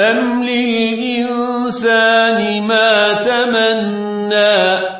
أم للإنسان ما تمنى